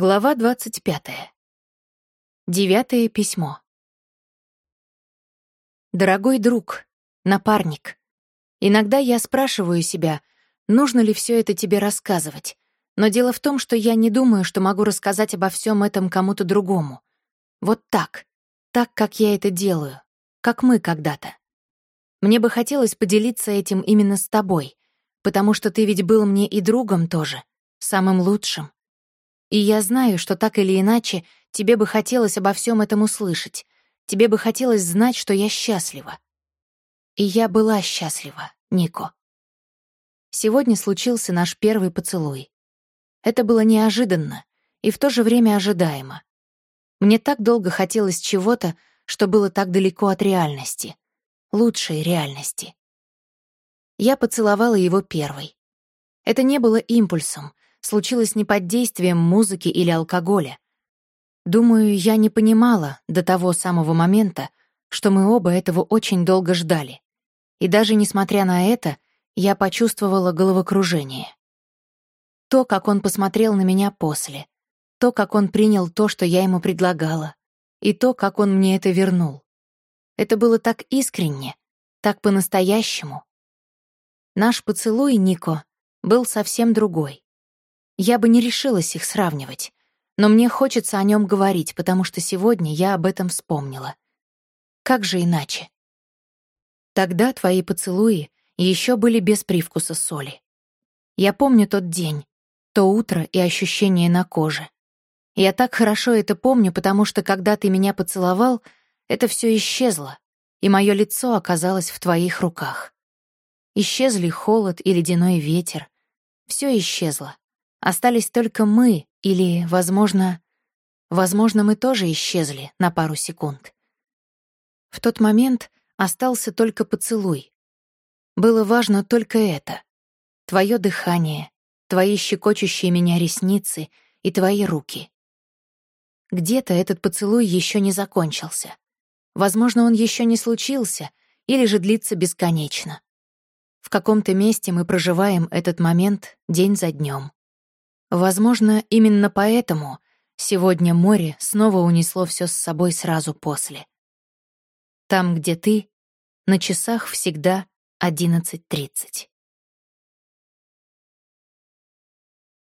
Глава 25. Девятое письмо. Дорогой друг, напарник, иногда я спрашиваю себя, нужно ли все это тебе рассказывать, но дело в том, что я не думаю, что могу рассказать обо всем этом кому-то другому. Вот так, так, как я это делаю, как мы когда-то. Мне бы хотелось поделиться этим именно с тобой, потому что ты ведь был мне и другом тоже, самым лучшим. И я знаю, что так или иначе тебе бы хотелось обо всем этом услышать. Тебе бы хотелось знать, что я счастлива. И я была счастлива, Нико. Сегодня случился наш первый поцелуй. Это было неожиданно и в то же время ожидаемо. Мне так долго хотелось чего-то, что было так далеко от реальности. Лучшей реальности. Я поцеловала его первой. Это не было импульсом, случилось не под действием музыки или алкоголя. Думаю, я не понимала до того самого момента, что мы оба этого очень долго ждали. И даже несмотря на это, я почувствовала головокружение. То, как он посмотрел на меня после, то, как он принял то, что я ему предлагала, и то, как он мне это вернул. Это было так искренне, так по-настоящему. Наш поцелуй, Нико, был совсем другой. Я бы не решилась их сравнивать, но мне хочется о нем говорить, потому что сегодня я об этом вспомнила. Как же иначе? Тогда твои поцелуи еще были без привкуса соли. Я помню тот день, то утро и ощущение на коже. Я так хорошо это помню, потому что когда ты меня поцеловал, это все исчезло, и мое лицо оказалось в твоих руках. Исчезли холод и ледяной ветер. Все исчезло. Остались только мы, или, возможно, возможно, мы тоже исчезли на пару секунд. В тот момент остался только поцелуй. Было важно только это. Твое дыхание, твои щекочущие меня ресницы и твои руки. Где-то этот поцелуй еще не закончился. Возможно, он еще не случился или же длится бесконечно. В каком-то месте мы проживаем этот момент день за днем. Возможно, именно поэтому сегодня море снова унесло все с собой сразу после. Там, где ты, на часах всегда 11.30.